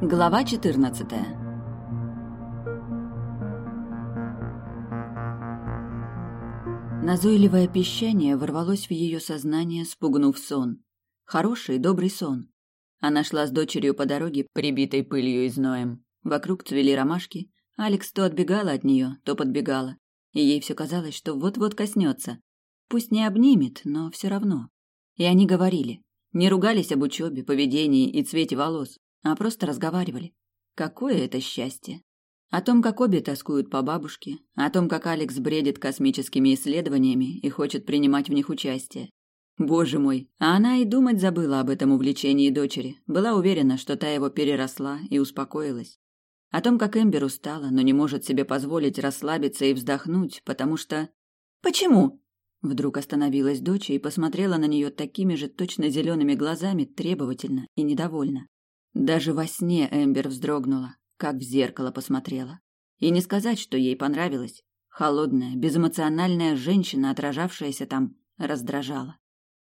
Глава 14 Назойливое пищание ворвалось в ее сознание, спугнув сон. Хороший, добрый сон. Она шла с дочерью по дороге, прибитой пылью и зноем. Вокруг цвели ромашки. Алекс то отбегала от нее, то подбегала. И ей все казалось, что вот-вот коснется. Пусть не обнимет, но все равно. И они говорили. Не ругались об учебе, поведении и цвете волос, а просто разговаривали. Какое это счастье! О том, как обе тоскуют по бабушке, о том, как Алекс бредит космическими исследованиями и хочет принимать в них участие. Боже мой, а она и думать забыла об этом увлечении дочери, была уверена, что та его переросла и успокоилась. О том, как Эмбер устала, но не может себе позволить расслабиться и вздохнуть, потому что... «Почему?» Вдруг остановилась дочь и посмотрела на нее такими же точно зелеными глазами, требовательно и недовольно. Даже во сне Эмбер вздрогнула, как в зеркало посмотрела. И не сказать, что ей понравилось. Холодная, безэмоциональная женщина, отражавшаяся там, раздражала.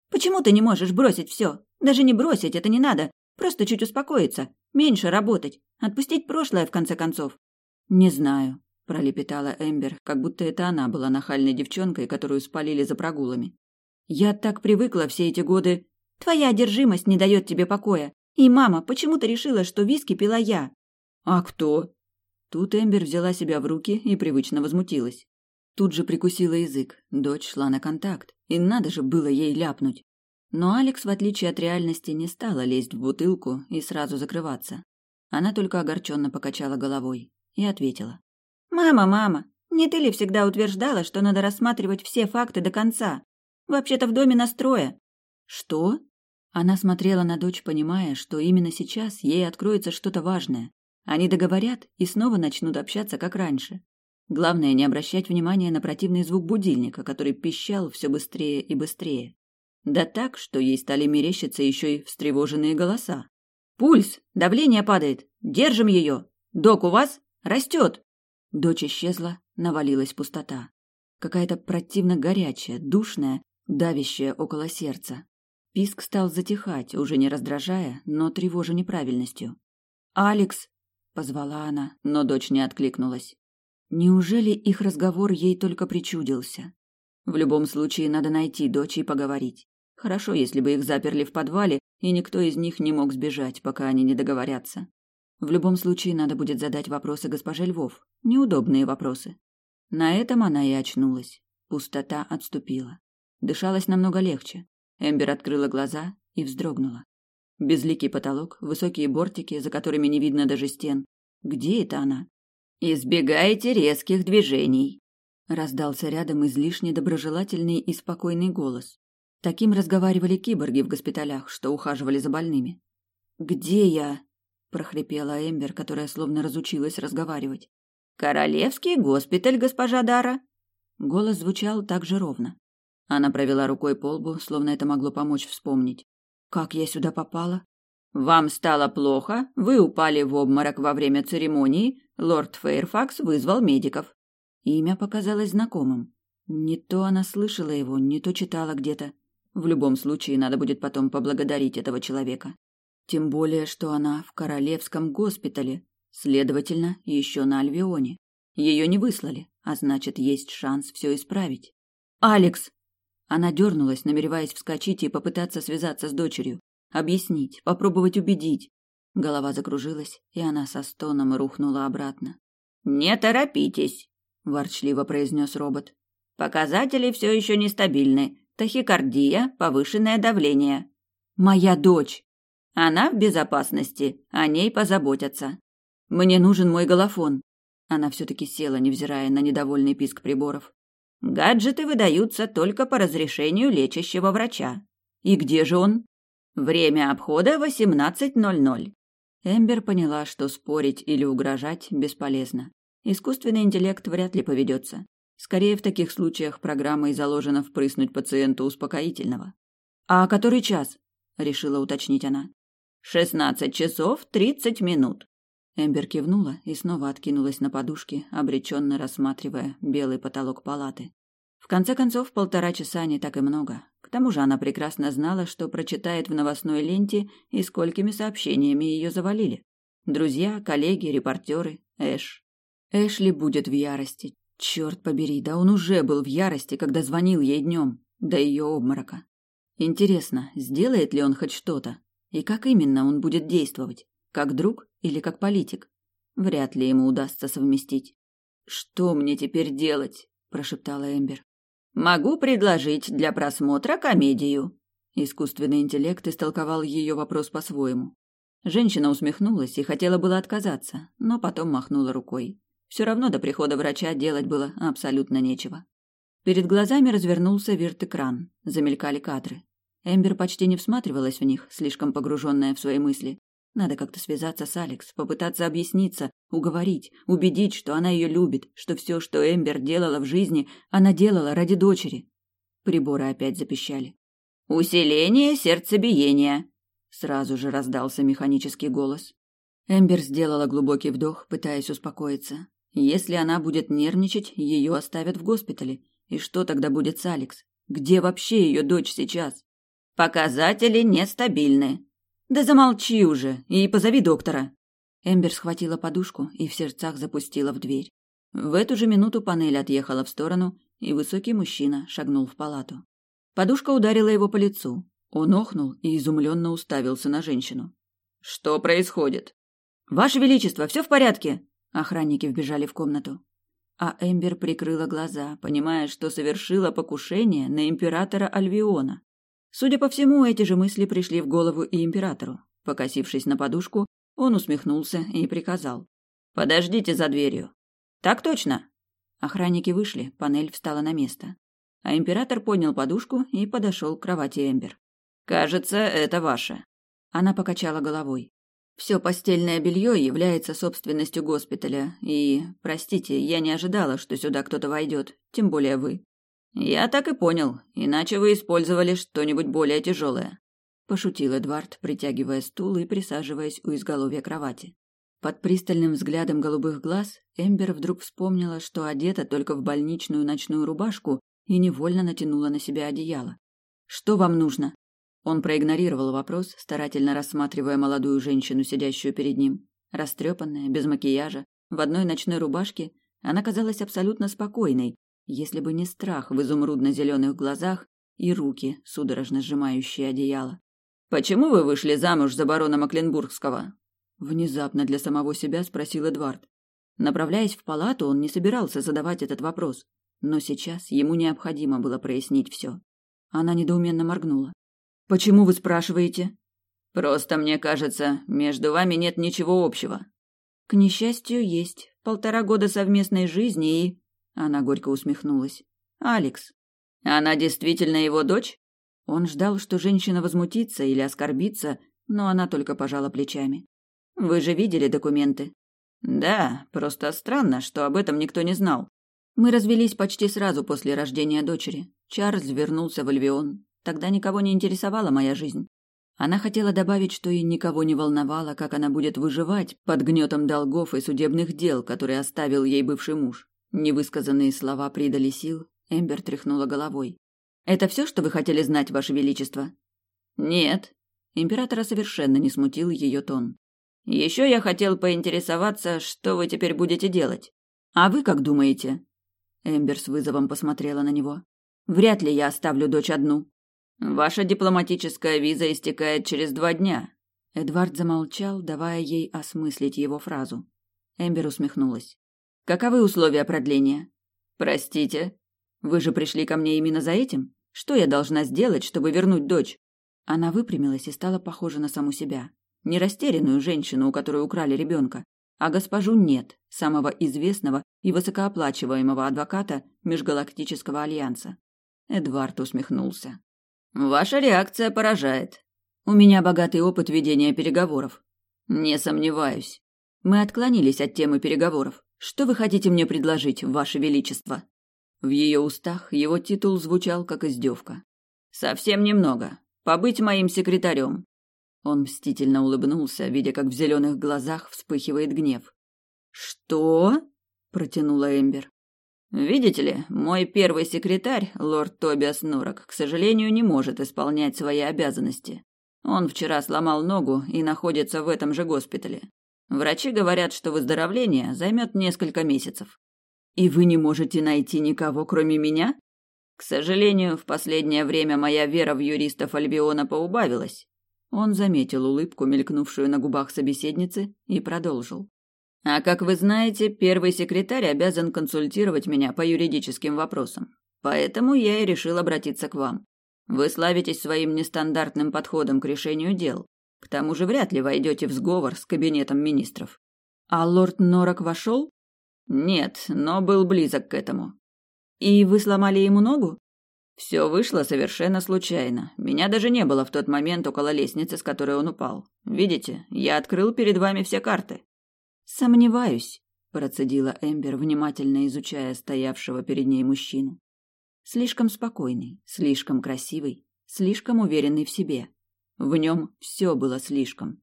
«Почему ты не можешь бросить все? Даже не бросить, это не надо. Просто чуть успокоиться, меньше работать, отпустить прошлое, в конце концов». «Не знаю», – пролепетала Эмбер, как будто это она была нахальной девчонкой, которую спалили за прогулами. «Я так привыкла все эти годы...» «Твоя одержимость не дает тебе покоя. И, мама, почему ты решила, что виски пила я?» «А кто?» Тут Эмбер взяла себя в руки и привычно возмутилась. Тут же прикусила язык. Дочь шла на контакт, и надо же было ей ляпнуть. Но Алекс, в отличие от реальности, не стала лезть в бутылку и сразу закрываться. Она только огорченно покачала головой и ответила. «Мама, мама, не ты ли всегда утверждала, что надо рассматривать все факты до конца? Вообще-то в доме настроя». «Что?» Она смотрела на дочь, понимая, что именно сейчас ей откроется что-то важное, они договорят и снова начнут общаться, как раньше. Главное не обращать внимания на противный звук будильника, который пищал все быстрее и быстрее. Да так, что ей стали мерещиться еще и встревоженные голоса. «Пульс! Давление падает! Держим ее! Док у вас? Растет!» Дочь исчезла, навалилась пустота. Какая-то противно горячая, душная, давящая около сердца. Писк стал затихать, уже не раздражая, но тревожа неправильностью. «Алекс!» позвала она, но дочь не откликнулась. Неужели их разговор ей только причудился? В любом случае надо найти дочь и поговорить. Хорошо, если бы их заперли в подвале, и никто из них не мог сбежать, пока они не договорятся. В любом случае надо будет задать вопросы госпоже Львов. Неудобные вопросы. На этом она и очнулась. Пустота отступила. Дышалось намного легче. Эмбер открыла глаза и вздрогнула. Безликий потолок, высокие бортики, за которыми не видно даже стен. Где это она? «Избегайте резких движений», — раздался рядом излишне доброжелательный и спокойный голос. Таким разговаривали киборги в госпиталях, что ухаживали за больными. «Где я?» — прохрипела Эмбер, которая словно разучилась разговаривать. «Королевский госпиталь, госпожа Дара». Голос звучал так же ровно. Она провела рукой по лбу, словно это могло помочь вспомнить. Как я сюда попала? Вам стало плохо, вы упали в обморок во время церемонии, лорд Фейрфакс вызвал медиков. Имя показалось знакомым. Не то она слышала его, не то читала где-то. В любом случае, надо будет потом поблагодарить этого человека. Тем более, что она в королевском госпитале, следовательно, еще на Альвионе. Ее не выслали, а значит, есть шанс все исправить. «Алекс!» Она дернулась, намереваясь вскочить и попытаться связаться с дочерью, объяснить, попробовать убедить. Голова закружилась, и она со стоном рухнула обратно. «Не торопитесь», – ворчливо произнес робот. «Показатели все еще нестабильны. Тахикардия, повышенное давление». «Моя дочь!» «Она в безопасности, о ней позаботятся». «Мне нужен мой голофон». Она все-таки села, невзирая на недовольный писк приборов. Гаджеты выдаются только по разрешению лечащего врача. И где же он? Время обхода 18.00. Эмбер поняла, что спорить или угрожать бесполезно. Искусственный интеллект вряд ли поведется. Скорее, в таких случаях программой заложено впрыснуть пациенту успокоительного. «А который час?» – решила уточнить она. «Шестнадцать часов тридцать минут», Эмбер кивнула и снова откинулась на подушке, обреченно рассматривая белый потолок палаты. В конце концов, полтора часа не так и много. К тому же она прекрасно знала, что прочитает в новостной ленте и сколькими сообщениями ее завалили. Друзья, коллеги, репортеры, Эш. Эшли будет в ярости. Черт побери, да он уже был в ярости, когда звонил ей днем, до ее обморока. Интересно, сделает ли он хоть что-то? И как именно он будет действовать? Как друг или как политик? Вряд ли ему удастся совместить. «Что мне теперь делать?» – прошептала Эмбер. «Могу предложить для просмотра комедию». Искусственный интеллект истолковал ее вопрос по-своему. Женщина усмехнулась и хотела было отказаться, но потом махнула рукой. Все равно до прихода врача делать было абсолютно нечего. Перед глазами развернулся вирт-экран, замелькали кадры. Эмбер почти не всматривалась в них, слишком погруженная в свои мысли. Надо как-то связаться с Алекс, попытаться объясниться, уговорить, убедить, что она ее любит, что все, что Эмбер делала в жизни, она делала ради дочери. Приборы опять запищали. «Усиление сердцебиения!» Сразу же раздался механический голос. Эмбер сделала глубокий вдох, пытаясь успокоиться. Если она будет нервничать, ее оставят в госпитале. И что тогда будет с Алекс? Где вообще ее дочь сейчас? Показатели нестабильны. Да замолчи уже и позови доктора. Эмбер схватила подушку и в сердцах запустила в дверь. В эту же минуту панель отъехала в сторону, и высокий мужчина шагнул в палату. Подушка ударила его по лицу. Он охнул и изумленно уставился на женщину. «Что происходит?» «Ваше Величество, все в порядке!» Охранники вбежали в комнату. А Эмбер прикрыла глаза, понимая, что совершила покушение на императора Альвиона. Судя по всему, эти же мысли пришли в голову и императору. Покосившись на подушку, он усмехнулся и приказал. «Подождите за дверью». «Так точно». Охранники вышли, панель встала на место. А император поднял подушку и подошел к кровати Эмбер. «Кажется, это ваше». Она покачала головой. Все постельное белье является собственностью госпиталя, и, простите, я не ожидала, что сюда кто-то войдет, тем более вы. «Я так и понял, иначе вы использовали что-нибудь более тяжелое», – пошутил Эдвард, притягивая стул и присаживаясь у изголовья кровати. Под пристальным взглядом голубых глаз Эмбер вдруг вспомнила, что одета только в больничную ночную рубашку и невольно натянула на себя одеяло. «Что вам нужно?» Он проигнорировал вопрос, старательно рассматривая молодую женщину, сидящую перед ним. Растрепанная, без макияжа, в одной ночной рубашке, она казалась абсолютно спокойной, если бы не страх в изумрудно-зеленых глазах и руки, судорожно сжимающие одеяло. «Почему вы вышли замуж за барона Макленбургского?» Внезапно для самого себя спросил Эдвард. Направляясь в палату, он не собирался задавать этот вопрос, но сейчас ему необходимо было прояснить все. Она недоуменно моргнула. «Почему вы спрашиваете?» «Просто мне кажется, между вами нет ничего общего». «К несчастью, есть. Полтора года совместной жизни и...» Она горько усмехнулась. Алекс. Она действительно его дочь? Он ждал, что женщина возмутится или оскорбится, но она только пожала плечами. Вы же видели документы? Да, просто странно, что об этом никто не знал. Мы развелись почти сразу после рождения дочери. Чарльз вернулся в Альвион. Тогда никого не интересовала моя жизнь. Она хотела добавить, что и никого не волновало, как она будет выживать под гнетом долгов и судебных дел, которые оставил ей бывший муж. Невысказанные слова придали сил. Эмбер тряхнула головой. Это все, что вы хотели знать, ваше величество? Нет. Императора совершенно не смутил ее тон. Еще я хотел поинтересоваться, что вы теперь будете делать. А вы как думаете? Эмбер с вызовом посмотрела на него. Вряд ли я оставлю дочь одну. Ваша дипломатическая виза истекает через два дня. Эдвард замолчал, давая ей осмыслить его фразу. Эмбер усмехнулась. Каковы условия продления? Простите, вы же пришли ко мне именно за этим? Что я должна сделать, чтобы вернуть дочь? Она выпрямилась и стала похожа на саму себя. Не растерянную женщину, у которой украли ребенка, а госпожу Нет, самого известного и высокооплачиваемого адвоката Межгалактического альянса. Эдвард усмехнулся. Ваша реакция поражает. У меня богатый опыт ведения переговоров. Не сомневаюсь. Мы отклонились от темы переговоров. Что вы хотите мне предложить, ваше величество? В ее устах его титул звучал как издевка. Совсем немного. Побыть моим секретарем. Он мстительно улыбнулся, видя, как в зеленых глазах вспыхивает гнев. Что? протянула Эмбер. Видите ли, мой первый секретарь, лорд Тобиас Норок, к сожалению, не может исполнять свои обязанности. Он вчера сломал ногу и находится в этом же госпитале. Врачи говорят, что выздоровление займет несколько месяцев. И вы не можете найти никого, кроме меня? К сожалению, в последнее время моя вера в юристов Альбиона поубавилась. Он заметил улыбку, мелькнувшую на губах собеседницы, и продолжил. А как вы знаете, первый секретарь обязан консультировать меня по юридическим вопросам. Поэтому я и решил обратиться к вам. Вы славитесь своим нестандартным подходом к решению дел. К тому же вряд ли войдете в сговор с кабинетом министров. А лорд Норок вошел? Нет, но был близок к этому. И вы сломали ему ногу? Все вышло совершенно случайно. Меня даже не было в тот момент около лестницы, с которой он упал. Видите, я открыл перед вами все карты. Сомневаюсь, процедила Эмбер, внимательно изучая стоявшего перед ней мужчину. Слишком спокойный, слишком красивый, слишком уверенный в себе. В нем все было слишком.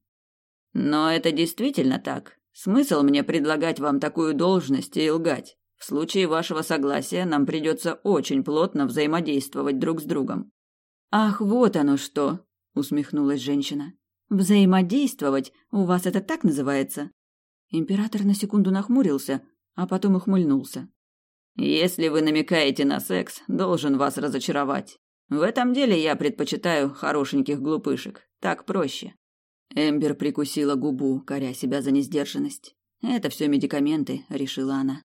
Но это действительно так. Смысл мне предлагать вам такую должность и лгать? В случае вашего согласия нам придется очень плотно взаимодействовать друг с другом. Ах, вот оно что, усмехнулась женщина. Взаимодействовать? У вас это так называется? Император на секунду нахмурился, а потом ухмыльнулся. Если вы намекаете на секс, должен вас разочаровать. В этом деле я предпочитаю хорошеньких глупышек. Так проще. Эмбер прикусила губу, коря себя за несдержанность. Это все медикаменты, решила она.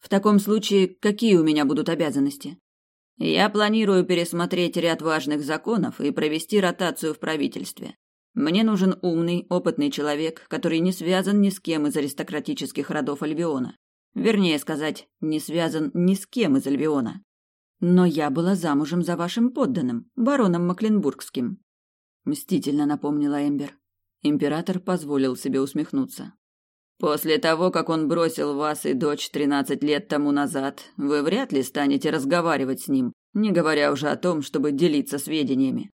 В таком случае, какие у меня будут обязанности? Я планирую пересмотреть ряд важных законов и провести ротацию в правительстве. Мне нужен умный, опытный человек, который не связан ни с кем из аристократических родов Альбиона. Вернее сказать, не связан ни с кем из Альбиона. Но я была замужем за вашим подданным, бароном Макленбургским. Мстительно напомнила Эмбер. Император позволил себе усмехнуться. После того, как он бросил вас и дочь тринадцать лет тому назад, вы вряд ли станете разговаривать с ним, не говоря уже о том, чтобы делиться сведениями.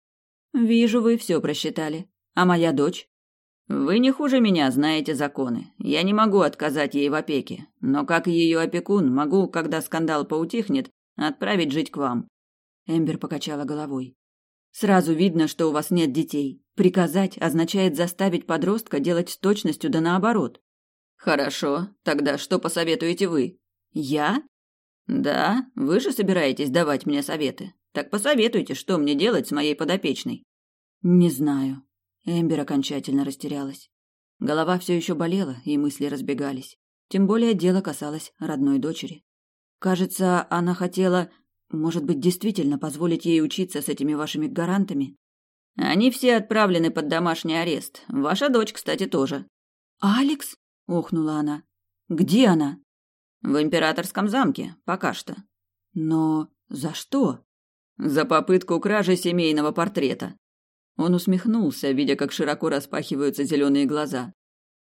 Вижу, вы все просчитали. А моя дочь? Вы не хуже меня знаете законы. Я не могу отказать ей в опеке, но как ее опекун могу, когда скандал поутихнет, отправить жить к вам. Эмбер покачала головой. Сразу видно, что у вас нет детей. Приказать означает заставить подростка делать с точностью да наоборот. Хорошо, тогда что посоветуете вы? Я? Да, вы же собираетесь давать мне советы. Так посоветуйте, что мне делать с моей подопечной. Не знаю. Эмбер окончательно растерялась. Голова все еще болела, и мысли разбегались. Тем более дело касалось родной дочери. Кажется, она хотела, может быть, действительно позволить ей учиться с этими вашими гарантами. Они все отправлены под домашний арест. Ваша дочь, кстати, тоже. Алекс? охнула она. Где она? В императорском замке, пока что. Но за что? За попытку кражи семейного портрета. Он усмехнулся, видя, как широко распахиваются зеленые глаза.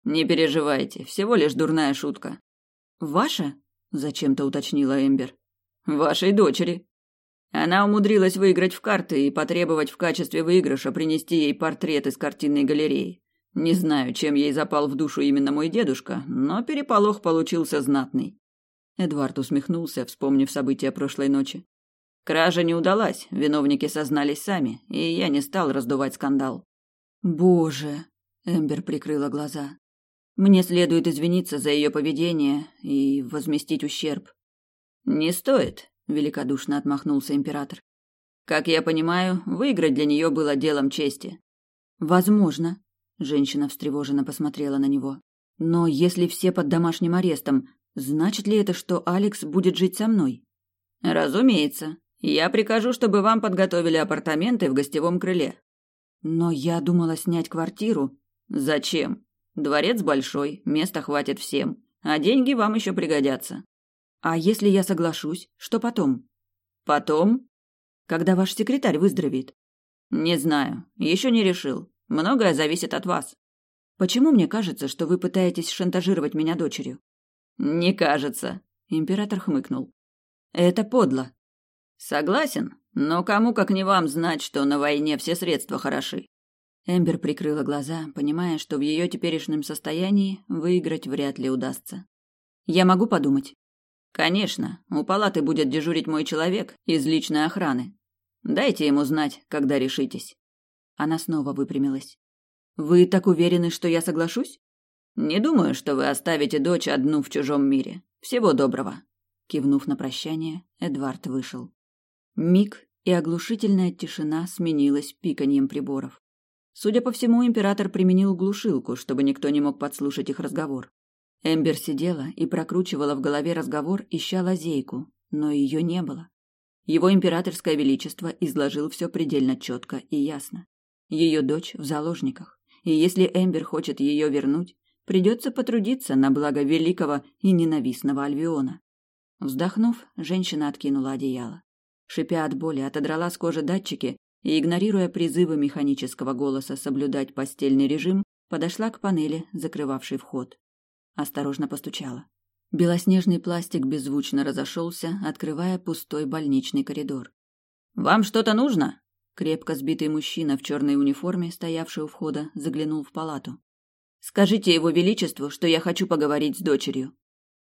Не переживайте, всего лишь дурная шутка. Ваша? Зачем-то уточнила Эмбер. Вашей дочери. Она умудрилась выиграть в карты и потребовать в качестве выигрыша принести ей портрет из картинной галереи. Не знаю, чем ей запал в душу именно мой дедушка, но переполох получился знатный. Эдвард усмехнулся, вспомнив события прошлой ночи. Кража не удалась, виновники сознались сами, и я не стал раздувать скандал. Боже, Эмбер прикрыла глаза. Мне следует извиниться за ее поведение и возместить ущерб. Не стоит, великодушно отмахнулся император. Как я понимаю, выиграть для нее было делом чести. Возможно, женщина встревоженно посмотрела на него. Но если все под домашним арестом, значит ли это, что Алекс будет жить со мной? Разумеется. Я прикажу, чтобы вам подготовили апартаменты в гостевом крыле. Но я думала снять квартиру. Зачем? Дворец большой, места хватит всем, а деньги вам еще пригодятся. А если я соглашусь, что потом? Потом? Когда ваш секретарь выздоровеет? Не знаю, еще не решил. Многое зависит от вас. Почему мне кажется, что вы пытаетесь шантажировать меня дочерью? Не кажется, император хмыкнул. Это подло. Согласен, но кому как не вам знать, что на войне все средства хороши. Эмбер прикрыла глаза, понимая, что в ее теперешнем состоянии выиграть вряд ли удастся. «Я могу подумать?» «Конечно. У палаты будет дежурить мой человек из личной охраны. Дайте ему знать, когда решитесь». Она снова выпрямилась. «Вы так уверены, что я соглашусь?» Не думаю, что вы оставите дочь одну в чужом мире. Всего доброго. Кивнув на прощание, Эдвард вышел. Миг, и оглушительная тишина сменилась пиканьем приборов. Судя по всему, император применил глушилку, чтобы никто не мог подслушать их разговор. Эмбер сидела и прокручивала в голове разговор, ища лазейку, но ее не было. Его императорское величество изложил все предельно четко и ясно. Ее дочь в заложниках, и если Эмбер хочет ее вернуть, придется потрудиться на благо великого и ненавистного Альвиона. Вздохнув, женщина откинула одеяло. Шипя от боли, отодрала с кожи датчики и, игнорируя призывы механического голоса соблюдать постельный режим, подошла к панели, закрывавшей вход. Осторожно постучала. Белоснежный пластик беззвучно разошелся, открывая пустой больничный коридор. «Вам что-то нужно?» Крепко сбитый мужчина в черной униформе, стоявший у входа, заглянул в палату. «Скажите его величеству, что я хочу поговорить с дочерью».